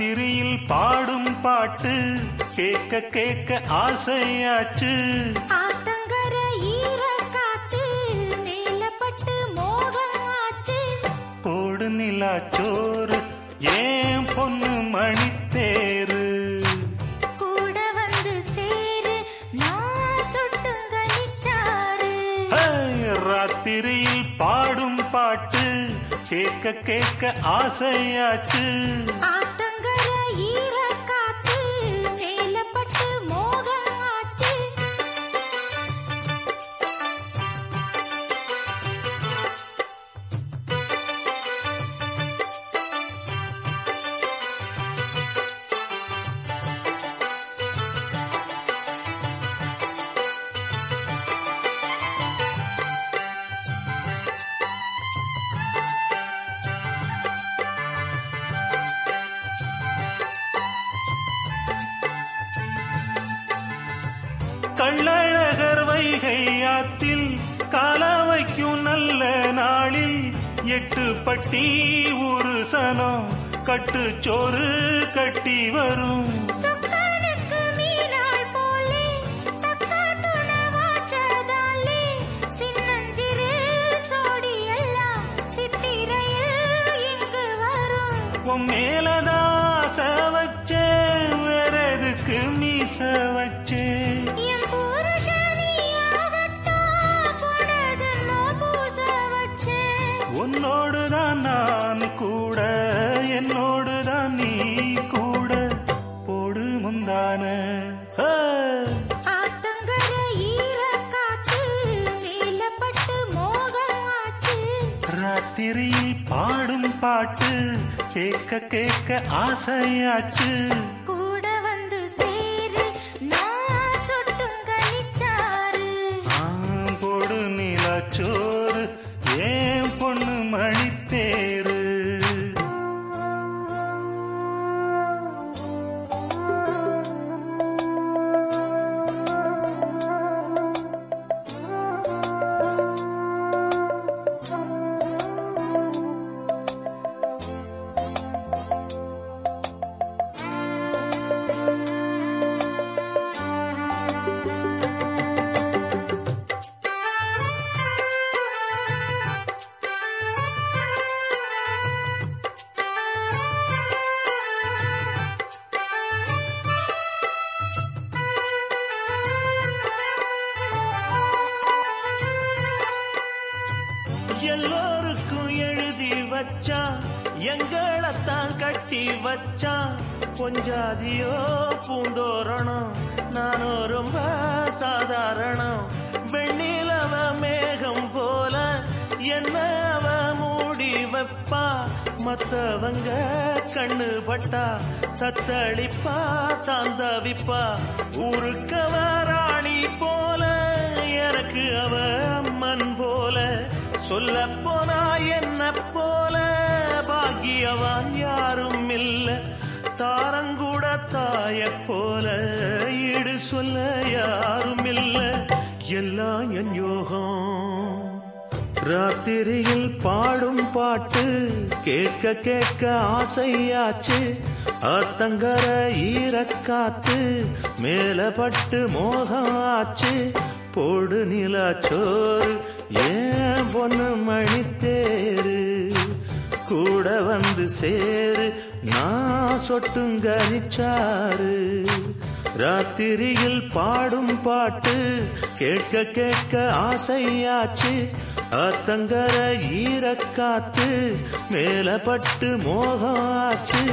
ராத்திரியில் பாடும் பாட்டு கேட்க கேட்க ஆசையாச்சு. போடு நிலா சோறு ஏன் பொண்ணு மணி தேரு கூட வந்து சேரு ராத்திரியில் பாடும் பாட்டு கேட்க கேட்க ஆசையாச்சு. ஈர கள்ளழகர் வைகை ஆத்தில் கால வைக்கும் நல்ல நாளில் எட்டு பட்டி ஒரு சனம் கட்டு சோறு கட்டி வரும். மேலதாச வச்சேன் வேற எதுக்கு மீச வச்சேன் உன்னோடுதான் நான் கூட என்னோடுதான் நீ கூட. போடு முந்தான. ராத்திரியில் பாடும் பாட்டு கேட்க கேட்க ஆசையாச்சு. கூட வந்து சேரு நான் சுட்டுங்க நிச்சாரு ஆம்போடு நிலச்சோறு ஏன் எல்லோருக்கும் எழுதி வச்சா எங்களைத்தான் கட்சி வச்சா கொஞ்சாதியோ பூந்தோரணம். நானும் ரொம்ப சாதாரணம். வெண்ணிலவ மேகம் போல என்ன அவ மூடி வைப்பா? மத்தவங்க கண்ணு பட்டா சத்தளிப்பா தாந்தவிப்பா. ஊருக்கவ ராணி போல எனக்கு அவ அம்மன் போல. சொல்ல போனா என்ன போல? பாக்கியவான் யாரும் இல்ல. தாரங்கூட தாய போல ஈடு சொல்ல யாரும் இல்ல. எல்லாம் என் யோகம். ராத்திரியில் பாடும் பாட்டு கேட்க கேட்க ஆசையாச்சு. ஆத்தங்கர ஈரக்காத்து மேல பட்டு மோகம் ஆச்சு போடு நிலாச்சோறு ஏன் பொண்ணு மணித்தேரு? கூட வந்து சேரு. நான் சொட்டுங்க நிச்சாரு ராத்திரியில் பாடும் பாட்டு கேட்க கேட்க ஆசையாச்சு. ஆத்தங்கர ஈரக்காத்து மேலப்பட்டு பட்டு மோகம் ஆச்சு.